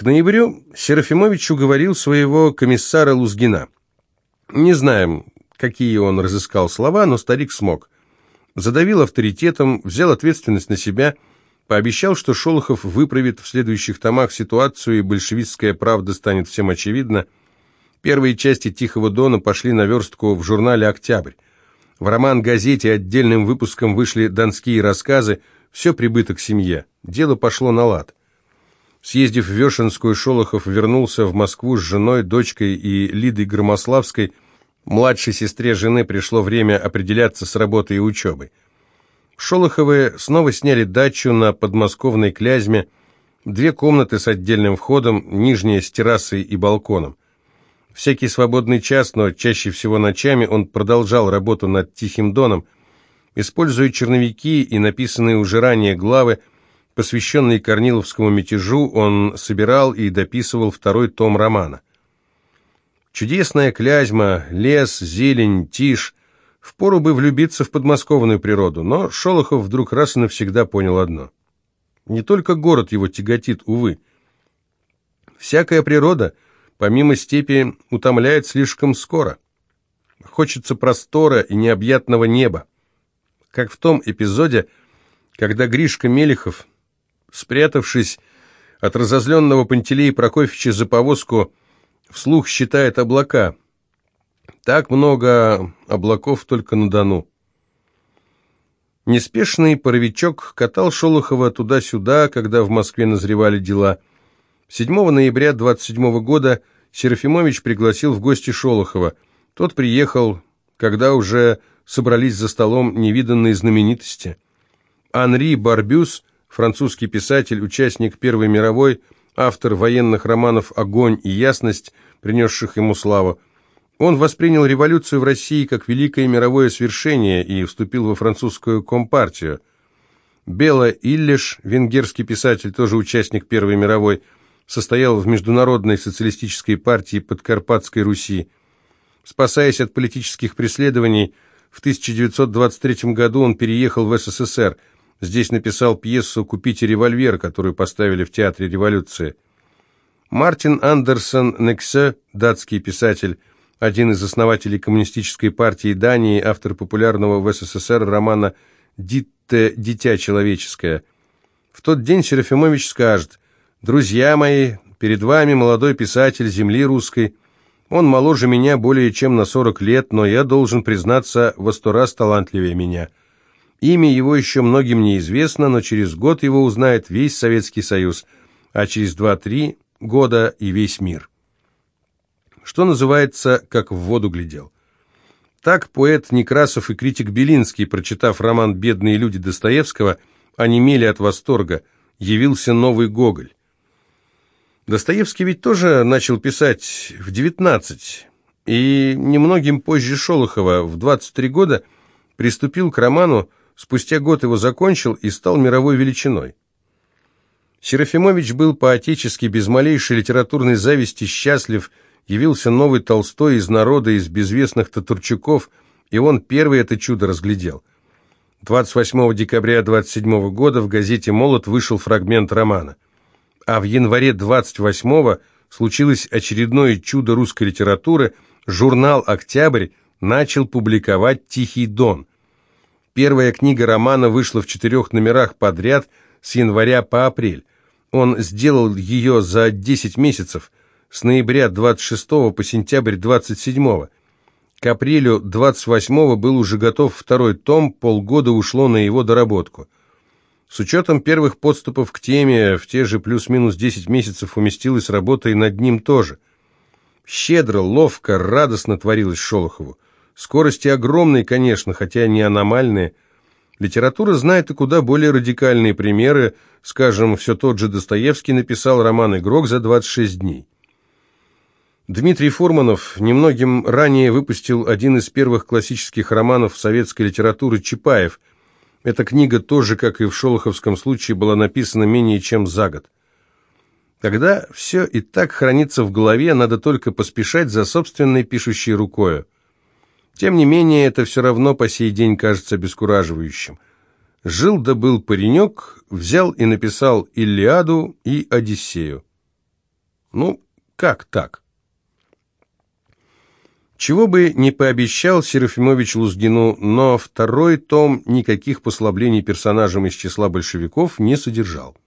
К ноябрю Серафимович уговорил своего комиссара Лузгина. Не знаем, какие он разыскал слова, но старик смог. Задавил авторитетом, взял ответственность на себя, пообещал, что Шолохов выправит в следующих томах ситуацию, и большевистская правда станет всем очевидна. Первые части «Тихого дона» пошли на верстку в журнале «Октябрь». В роман-газете отдельным выпуском вышли донские рассказы, все прибыто к семье. Дело пошло на лад. Съездив в Вешенскую, Шолохов вернулся в Москву с женой, дочкой и Лидой Громославской. Младшей сестре жены пришло время определяться с работой и учебой. Шолоховы снова сняли дачу на подмосковной Клязьме, две комнаты с отдельным входом, нижняя с террасой и балконом. Всякий свободный час, но чаще всего ночами, он продолжал работу над «Тихим доном», используя черновики и написанные уже ранее главы, посвященный Корниловскому мятежу, он собирал и дописывал второй том романа. Чудесная Клязьма, лес, зелень, тишь. Впору бы влюбиться в подмосковную природу, но Шолохов вдруг раз и навсегда понял одно. Не только город его тяготит, увы. Всякая природа, помимо степи, утомляет слишком скоро. Хочется простора и необъятного неба. Как в том эпизоде, когда Гришка Мелехов Спрятавшись от разозленного Пантелея Прокофьевича за повозку, вслух считает облака. Так много облаков только на Дону. Неспешный паровичок катал Шолохова туда-сюда, когда в Москве назревали дела. 7 ноября 27 года Серафимович пригласил в гости Шолохова. Тот приехал, когда уже собрались за столом невиданные знаменитости. Анри Барбюс французский писатель, участник Первой мировой, автор военных романов «Огонь» и «Ясность», принесших ему славу. Он воспринял революцию в России как великое мировое свершение и вступил во французскую компартию. Бела Иллиш, венгерский писатель, тоже участник Первой мировой, состоял в Международной социалистической партии Подкарпатской Руси. Спасаясь от политических преследований, в 1923 году он переехал в СССР – Здесь написал пьесу «Купите револьвер», которую поставили в Театре революции. Мартин Андерсон Нексе, датский писатель, один из основателей Коммунистической партии Дании, автор популярного в СССР романа «Дитте. Дитя человеческое». В тот день Серафимович скажет «Друзья мои, перед вами молодой писатель земли русской. Он моложе меня более чем на 40 лет, но я должен признаться во сто раз талантливее меня». Имя его еще многим неизвестно, но через год его узнает весь Советский Союз, а через два-три года и весь мир. Что называется, как в воду глядел. Так поэт Некрасов и критик Белинский, прочитав роман «Бедные люди» Достоевского, онемели от восторга. Явился новый Гоголь. Достоевский ведь тоже начал писать в 19, и немногим позже Шолохова, в 23 года, приступил к роману Спустя год его закончил и стал мировой величиной. Серафимович был по-отечески, без малейшей литературной зависти, счастлив, явился новый Толстой из народа, из безвестных татурчуков, и он первый это чудо разглядел. 28 декабря 27 года в газете «Молот» вышел фрагмент романа. А в январе 28 случилось очередное чудо русской литературы, журнал «Октябрь» начал публиковать «Тихий дон». Первая книга романа вышла в четырех номерах подряд с января по апрель. Он сделал ее за 10 месяцев, с ноября 26 по сентябрь 27. К апрелю 28 был уже готов второй том, полгода ушло на его доработку. С учетом первых подступов к теме, в те же плюс-минус 10 месяцев уместилась работа и над ним тоже. Щедро, ловко, радостно творилось Шолохову. Скорости огромные, конечно, хотя не аномальные. Литература знает и куда более радикальные примеры. Скажем, все тот же Достоевский написал роман «Игрок» за 26 дней. Дмитрий Фурманов немногим ранее выпустил один из первых классических романов советской литературы «Чапаев». Эта книга тоже, как и в Шолоховском случае, была написана менее чем за год. Когда все и так хранится в голове, надо только поспешать за собственной пишущей рукою. Тем не менее, это все равно по сей день кажется обескураживающим. Жил да был паренек, взял и написал Илиаду и Одиссею. Ну, как так? Чего бы не пообещал Серафимович Лузгину, но второй том никаких послаблений персонажам из числа большевиков не содержал.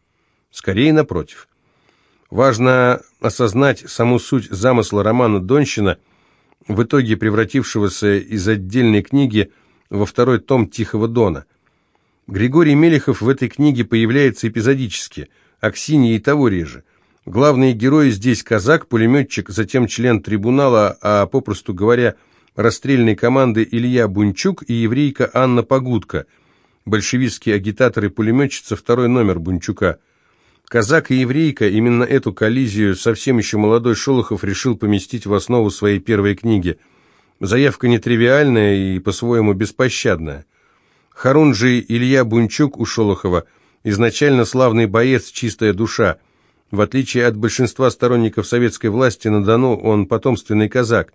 Скорее, напротив. Важно осознать саму суть замысла романа Донщина, в итоге превратившегося из отдельной книги во второй том «Тихого дона». Григорий Мелехов в этой книге появляется эпизодически, Аксинья и того реже – Главные герои здесь казак, пулеметчик, затем член трибунала, а, попросту говоря, расстрельной команды Илья Бунчук и еврейка Анна Погудка, большевистский агитатор и пулеметчица, второй номер Бунчука. Казак и еврейка, именно эту коллизию совсем еще молодой Шолохов решил поместить в основу своей первой книги. Заявка нетривиальная и по-своему беспощадная. Харунжий Илья Бунчук у Шолохова изначально славный боец, чистая душа – в отличие от большинства сторонников советской власти на Дону, он потомственный казак.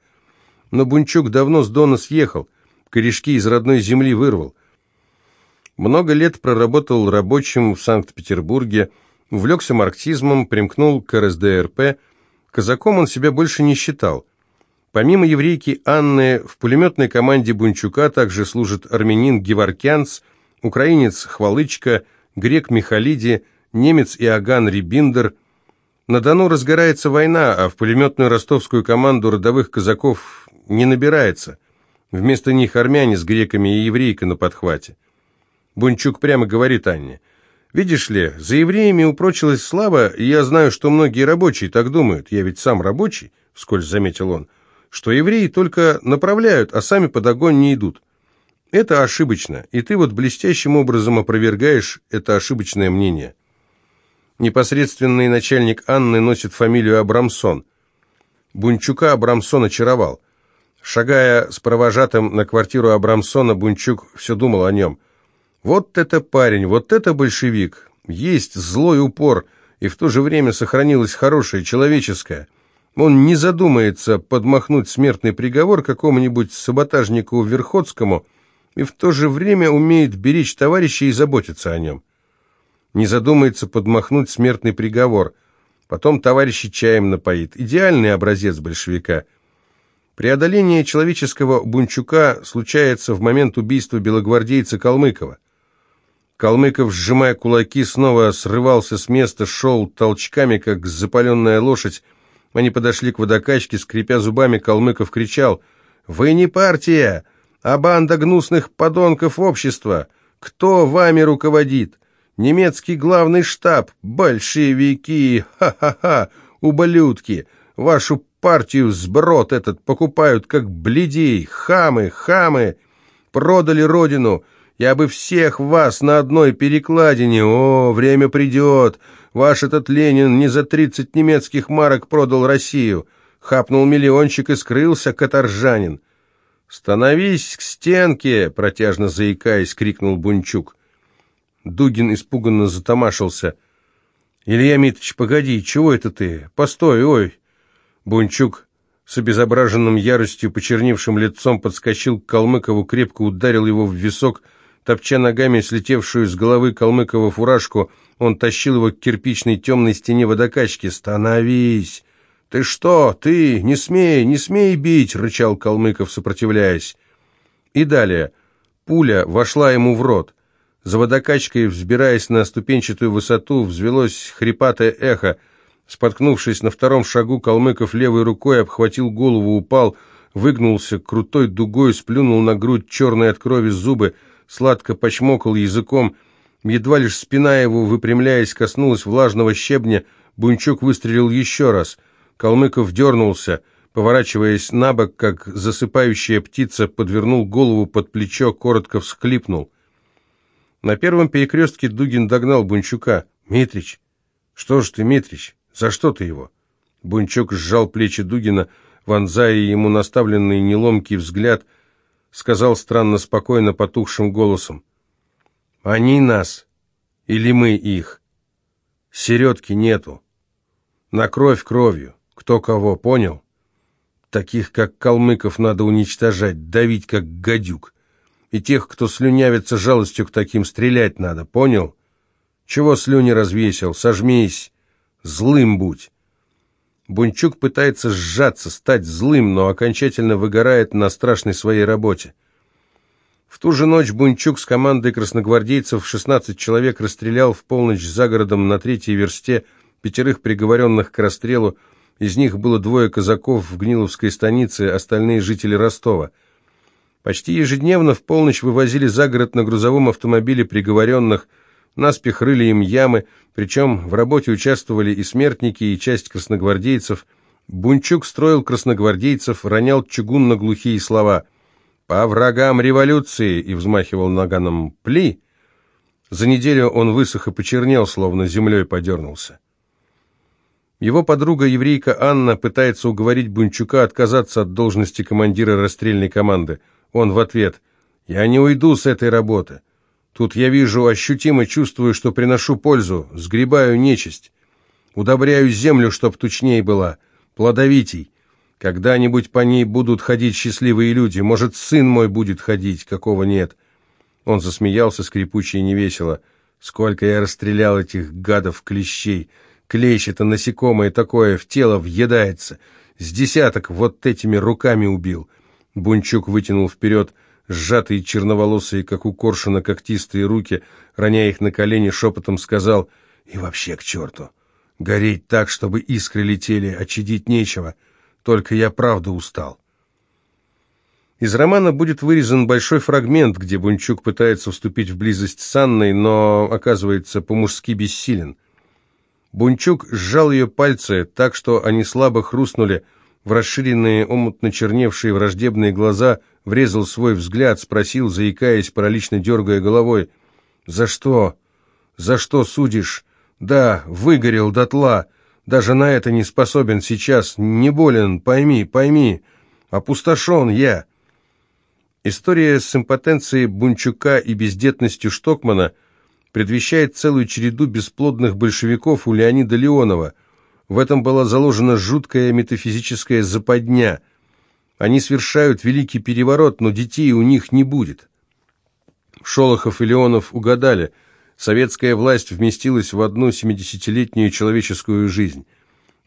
Но Бунчук давно с Дона съехал, корешки из родной земли вырвал. Много лет проработал рабочим в Санкт-Петербурге, увлекся марксизмом, примкнул к РСДРП. Казаком он себя больше не считал. Помимо еврейки Анны, в пулеметной команде Бунчука также служит армянин Геворкянц, украинец Хвалычка, грек Михалиди, немец Иоганн Рибиндер – на Дону разгорается война, а в пулеметную ростовскую команду родовых казаков не набирается. Вместо них армяне с греками и еврейка на подхвате. Бунчук прямо говорит Анне, «Видишь ли, за евреями упрочилась слава, и я знаю, что многие рабочие так думают, я ведь сам рабочий», — вскользь заметил он, «что евреи только направляют, а сами под огонь не идут. Это ошибочно, и ты вот блестящим образом опровергаешь это ошибочное мнение». Непосредственный начальник Анны носит фамилию Абрамсон. Бунчука Абрамсон очаровал. Шагая с провожатым на квартиру Абрамсона, Бунчук все думал о нем. Вот это парень, вот это большевик. Есть злой упор, и в то же время сохранилось хорошее, человеческое. Он не задумается подмахнуть смертный приговор какому-нибудь саботажнику Верхотскому и в то же время умеет беречь товарища и заботиться о нем не задумается подмахнуть смертный приговор. Потом товарищи чаем напоит. Идеальный образец большевика. Преодоление человеческого бунчука случается в момент убийства белогвардейца Калмыкова. Калмыков, сжимая кулаки, снова срывался с места, шел толчками, как запаленная лошадь. Они подошли к водокачке, скрипя зубами, Калмыков кричал «Вы не партия, а банда гнусных подонков общества! Кто вами руководит? Немецкий главный штаб, большевики, ха-ха-ха, ублюдки, вашу партию сброд этот покупают как бледей, хамы, хамы, продали родину, я бы всех вас на одной перекладине, о, время придет, ваш этот Ленин не за тридцать немецких марок продал Россию, хапнул миллиончик и скрылся каторжанин. «Становись к стенке!» — протяжно заикаясь, крикнул Бунчук. Дугин испуганно затомашился. «Илья Митович, погоди, чего это ты? Постой, ой!» Бунчук с обезображенным яростью, почерневшим лицом подскочил к Калмыкову, крепко ударил его в висок, топча ногами слетевшую с головы Калмыкова фуражку, он тащил его к кирпичной темной стене водокачки. «Становись!» «Ты что? Ты? Не смей, не смей бить!» — рычал Калмыков, сопротивляясь. И далее. Пуля вошла ему в рот. За водокачкой, взбираясь на ступенчатую высоту, взвелось хрипатое эхо. Споткнувшись на втором шагу, Калмыков левой рукой обхватил голову, упал, выгнулся, крутой дугой сплюнул на грудь черные от крови зубы, сладко почмокал языком. Едва лишь спина его, выпрямляясь, коснулась влажного щебня, Бунчук выстрелил еще раз. Калмыков дернулся, поворачиваясь на бок, как засыпающая птица, подвернул голову под плечо, коротко всхлипнул. На первом перекрестке Дугин догнал Бунчука. «Митрич!» «Что ж ты, Митрич, за что ты его?» Бунчук сжал плечи Дугина, вонзая ему наставленный неломкий взгляд, сказал странно спокойно потухшим голосом. «Они нас, или мы их? Середки нету. На кровь кровью. Кто кого, понял? Таких, как Калмыков, надо уничтожать, давить, как гадюк и тех, кто слюнявится жалостью к таким, стрелять надо, понял? Чего слюни развесил? Сожмись, злым будь. Бунчук пытается сжаться, стать злым, но окончательно выгорает на страшной своей работе. В ту же ночь Бунчук с командой красногвардейцев 16 человек расстрелял в полночь за городом на третьей версте пятерых приговоренных к расстрелу, из них было двое казаков в Гниловской станице, остальные жители Ростова. Почти ежедневно в полночь вывозили за город на грузовом автомобиле приговоренных, наспех рыли им ямы, причем в работе участвовали и смертники, и часть красногвардейцев. Бунчук строил красногвардейцев, ронял чугунно-глухие слова «По врагам революции!» и взмахивал наганом «Пли!». За неделю он высох и почернел, словно землей подернулся. Его подруга-еврейка Анна пытается уговорить Бунчука отказаться от должности командира расстрельной команды. Он в ответ «Я не уйду с этой работы. Тут я вижу, ощутимо чувствую, что приношу пользу, сгребаю нечисть, удобряю землю, чтоб тучней была, плодовитей. Когда-нибудь по ней будут ходить счастливые люди, может, сын мой будет ходить, какого нет». Он засмеялся скрипуче и невесело. «Сколько я расстрелял этих гадов-клещей! Клещ — это насекомое такое, в тело въедается. С десяток вот этими руками убил». Бунчук вытянул вперед — сжатые черноволосые, как у коршуна, когтистые руки, роняя их на колени, шепотом сказал «И вообще к черту! Гореть так, чтобы искры летели, а чадить нечего. Только я правда устал». Из романа будет вырезан большой фрагмент, где Бунчук пытается вступить в близость с Анной, но оказывается по-мужски бессилен. Бунчук сжал ее пальцы так, что они слабо хрустнули, в расширенные, омутно черневшие враждебные глаза врезал свой взгляд, спросил, заикаясь, паралично дергая головой. «За что? За что судишь? Да, выгорел дотла. Даже на это не способен сейчас. Не болен, пойми, пойми. Опустошен я». История с импотенцией Бунчука и бездетностью Штокмана предвещает целую череду бесплодных большевиков у Леонида Леонова. В этом была заложена жуткая метафизическая западня – они совершают великий переворот, но детей у них не будет. Шолохов и Леонов угадали. Советская власть вместилась в одну семидесятилетнюю человеческую жизнь.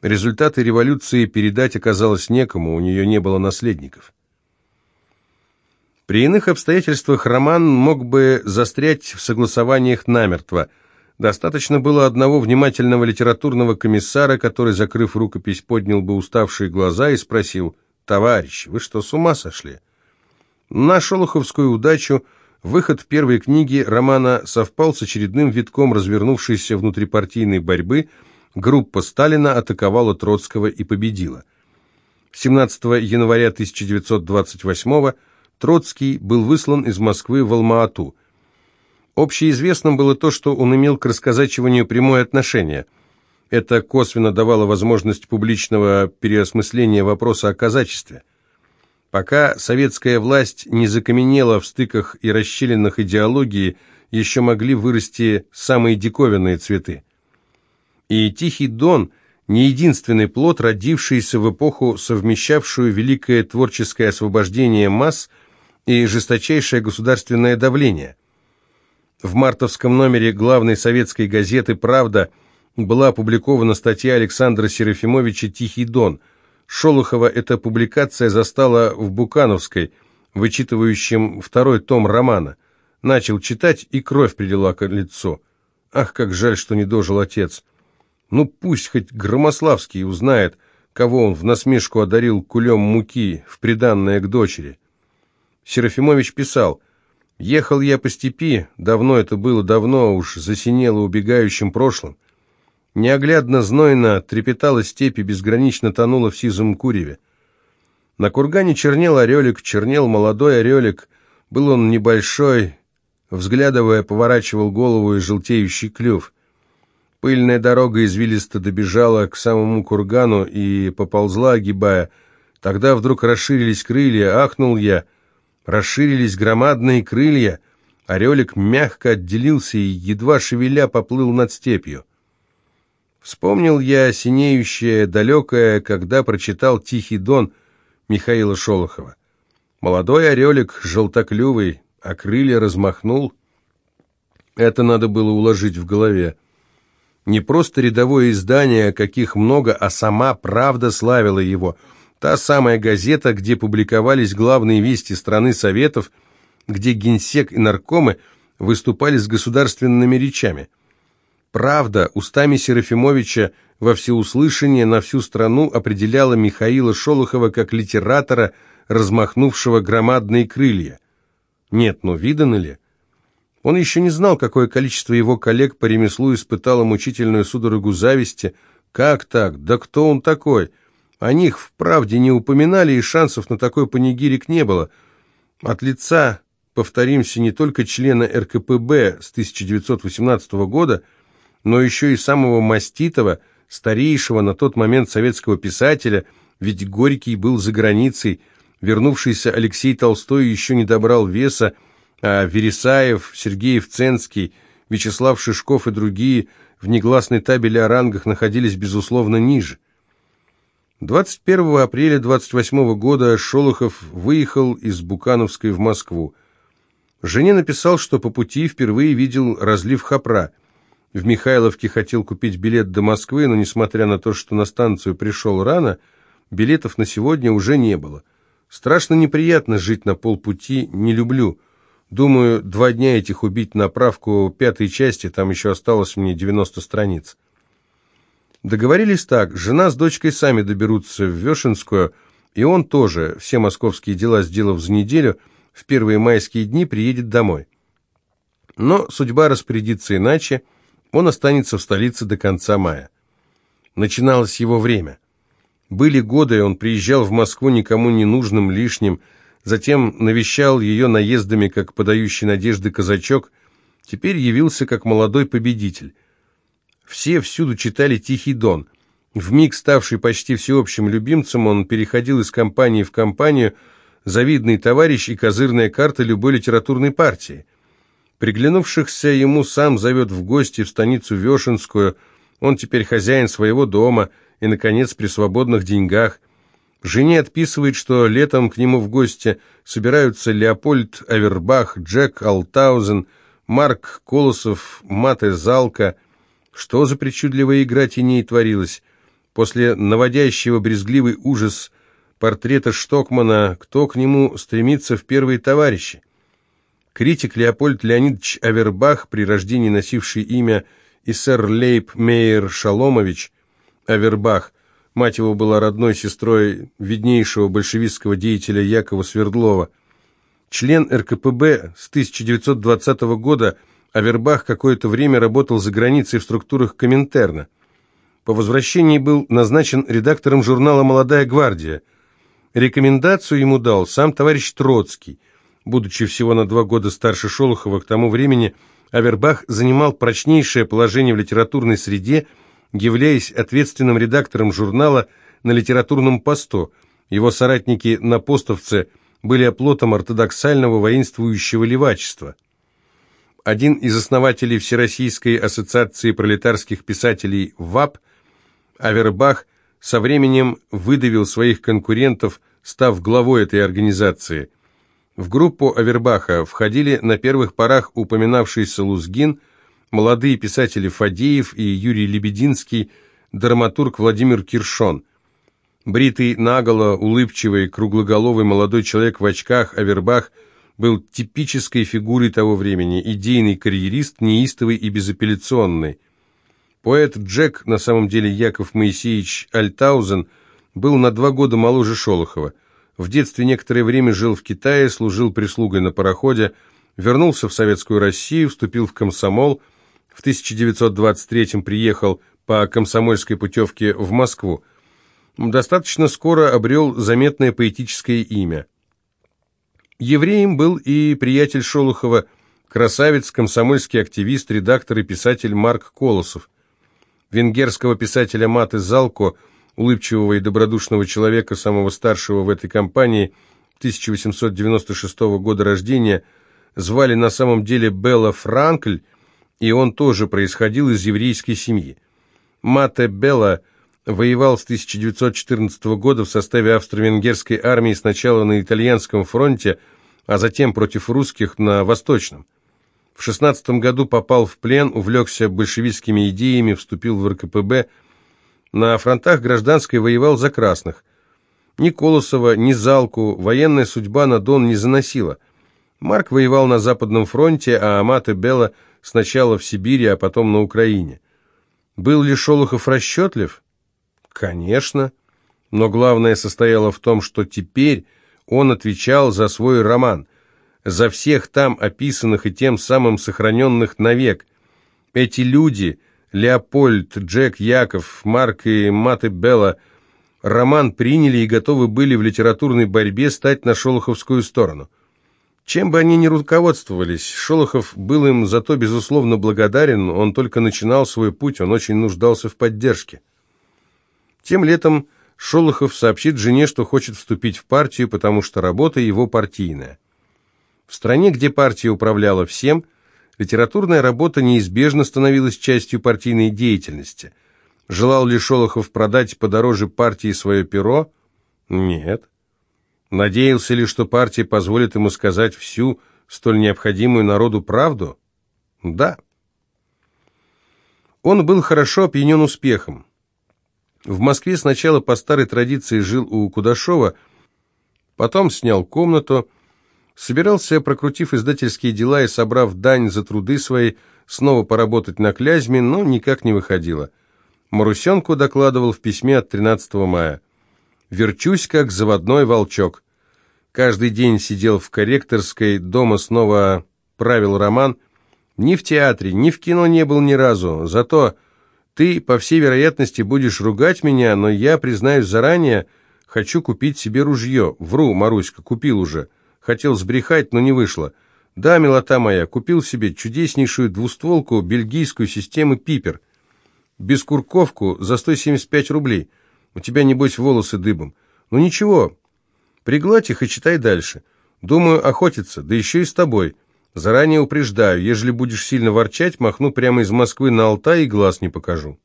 Результаты революции передать оказалось некому, у нее не было наследников. При иных обстоятельствах роман мог бы застрять в согласованиях намертво. Достаточно было одного внимательного литературного комиссара, который, закрыв рукопись, поднял бы уставшие глаза и спросил – товарищи, вы что, с ума сошли? На шолоховскую удачу выход первой книги романа совпал с очередным витком развернувшейся внутрипартийной борьбы. Группа Сталина атаковала Троцкого и победила. 17 января 1928 Троцкий был выслан из Москвы в Алма-Ату. Общеизвестным было то, что он имел к рассказачиванию прямое отношение – это косвенно давало возможность публичного переосмысления вопроса о казачестве. Пока советская власть не закаменела в стыках и расщелинах идеологии, еще могли вырасти самые диковинные цветы. И «Тихий Дон» – не единственный плод, родившийся в эпоху, совмещавшую великое творческое освобождение масс и жесточайшее государственное давление. В мартовском номере главной советской газеты «Правда» была опубликована статья Александра Серафимовича «Тихий дон». Шолохова эта публикация застала в Букановской, вычитывающем второй том романа. Начал читать, и кровь прилила к лицу. Ах, как жаль, что не дожил отец. Ну пусть хоть Громославский узнает, кого он в насмешку одарил кулем муки в приданное к дочери. Серафимович писал, «Ехал я по степи, давно это было, давно уж засинело убегающим прошлым. Неоглядно знойно трепетала степь и безгранично тонула в сизом куреве. На кургане чернел орелик, чернел молодой орелик. Был он небольшой, взглядывая, поворачивал голову и желтеющий клюв. Пыльная дорога извилисто добежала к самому кургану и поползла, огибая. Тогда вдруг расширились крылья, ахнул я. Расширились громадные крылья. Орелик мягко отделился и, едва шевеля, поплыл над степью. Вспомнил я синеющее, далекое, когда прочитал «Тихий дон» Михаила Шолохова. Молодой орелик, желтоклювый, а крылья размахнул. Это надо было уложить в голове. Не просто рядовое издание, каких много, а сама правда славила его. Та самая газета, где публиковались главные вести страны Советов, где генсек и наркомы выступали с государственными речами. Правда, устами Серафимовича во всеуслышание на всю страну определяла Михаила Шолохова как литератора, размахнувшего громадные крылья. Нет, но видано ли? Он еще не знал, какое количество его коллег по ремеслу испытало мучительную судорогу зависти. Как так? Да кто он такой? О них вправде не упоминали, и шансов на такой панигирик не было. От лица, повторимся, не только члена РКПБ с 1918 года, но еще и самого маститого, старейшего на тот момент советского писателя, ведь Горький был за границей, вернувшийся Алексей Толстой еще не добрал веса, а Вересаев, Сергеев Ценский, Вячеслав Шишков и другие в негласной табеле о рангах находились, безусловно, ниже. 21 апреля 28 года Шолохов выехал из Букановской в Москву. Жене написал, что по пути впервые видел разлив Хопра. В Михайловке хотел купить билет до Москвы, но, несмотря на то, что на станцию пришел рано, билетов на сегодня уже не было. Страшно неприятно жить на полпути, не люблю. Думаю, два дня этих убить на правку пятой части, там еще осталось мне 90 страниц. Договорились так, жена с дочкой сами доберутся в Вешенскую, и он тоже, все московские дела сделав за неделю, в первые майские дни приедет домой. Но судьба распорядится иначе, он останется в столице до конца мая. Начиналось его время. Были годы, он приезжал в Москву никому не нужным, лишним, затем навещал ее наездами, как подающий надежды казачок, теперь явился как молодой победитель. Все всюду читали «Тихий дон». Вмиг ставший почти всеобщим любимцем, он переходил из компании в компанию, завидный товарищ и козырная карта любой литературной партии. Приглянувшихся ему сам зовет в гости в станицу Вешенскую, он теперь хозяин своего дома – и, наконец, при свободных деньгах. Жене отписывает, что летом к нему в гости собираются Леопольд Авербах, Джек Алтаузен, Марк Колосов, Мате Залка. Что за причудливая игра теней творилась? После наводящего брезгливый ужас портрета Штокмана, кто к нему стремится в первые товарищи? Критик Леопольд Леонидович Авербах, при рождении носивший имя Исер Лейб Мейер Шаломович, Авербах. Мать его была родной сестрой виднейшего большевистского деятеля Якова Свердлова. Член РКПБ с 1920 года Авербах какое-то время работал за границей в структурах Коминтерна. По возвращении был назначен редактором журнала «Молодая гвардия». Рекомендацию ему дал сам товарищ Троцкий. Будучи всего на два года старше Шолохова, к тому времени Авербах занимал прочнейшее положение в литературной среде – являясь ответственным редактором журнала на литературном посту. Его соратники на постовце были оплотом ортодоксального воинствующего левачества. Один из основателей Всероссийской ассоциации пролетарских писателей ВАП, Авербах, со временем выдавил своих конкурентов, став главой этой организации. В группу Авербаха входили на первых порах упоминавшийся Лузгин – молодые писатели Фадеев и Юрий Лебединский, драматург Владимир Киршон. Бритый, наголо, улыбчивый, круглоголовый молодой человек в очках Авербах был типической фигурой того времени, идейный карьерист, неистовый и безапелляционный. Поэт Джек, на самом деле Яков Моисеевич Альтаузен, был на два года моложе Шолохова. В детстве некоторое время жил в Китае, служил прислугой на пароходе, вернулся в Советскую Россию, вступил в комсомол, в 1923 приехал по комсомольской путевке в Москву. Достаточно скоро обрел заметное поэтическое имя. Евреем был и приятель Шолохова, красавец, комсомольский активист, редактор и писатель Марк Колосов. Венгерского писателя Маты Залко, улыбчивого и добродушного человека, самого старшего в этой компании, 1896 года рождения, звали на самом деле Белла Франкль, и он тоже происходил из еврейской семьи. Мате Белла воевал с 1914 года в составе австро-венгерской армии сначала на итальянском фронте, а затем против русских на Восточном. В В 16 году попал в плен, увлекся большевистскими идеями, вступил в РКПБ. На фронтах гражданской воевал за красных. Ни Колосова, ни Залку военная судьба на Дон не заносила. Марк воевал на Западном фронте, а Амат и Белла сначала в Сибири, а потом на Украине. Был ли Шолохов расчетлив? Конечно. Но главное состояло в том, что теперь он отвечал за свой роман, за всех там описанных и тем самым сохраненных навек. Эти люди, Леопольд, Джек Яков, Марк и Маты Белла, роман приняли и готовы были в литературной борьбе стать на шолоховскую сторону. Чем бы они ни руководствовались, Шолохов был им зато, безусловно, благодарен, он только начинал свой путь, он очень нуждался в поддержке. Тем летом Шолохов сообщит жене, что хочет вступить в партию, потому что работа его партийная. В стране, где партия управляла всем, литературная работа неизбежно становилась частью партийной деятельности. Желал ли Шолохов продать подороже партии свое перо? Нет. Надеялся ли, что партия позволит ему сказать всю столь необходимую народу правду? Да. Он был хорошо опьянен успехом. В Москве сначала по старой традиции жил у Кудашова, потом снял комнату, собирался, прокрутив издательские дела и собрав дань за труды свои, снова поработать на Клязьме, но никак не выходило. Марусенку докладывал в письме от 13 мая. Верчусь, как заводной волчок. Каждый день сидел в корректорской, дома снова правил роман. Ни в театре, ни в кино не был ни разу. Зато ты, по всей вероятности, будешь ругать меня, но я, признаюсь заранее, хочу купить себе ружье. Вру, Маруська, купил уже. Хотел сбрехать, но не вышло. Да, милота моя, купил себе чудеснейшую двустволку бельгийскую системы «Пипер». Бескурковку за 175 рублей. У тебя, небось, волосы дыбом. Ну ничего, пригладь их и читай дальше. Думаю, охотиться, да еще и с тобой. Заранее упреждаю, ежели будешь сильно ворчать, махну прямо из Москвы на Алтай и глаз не покажу.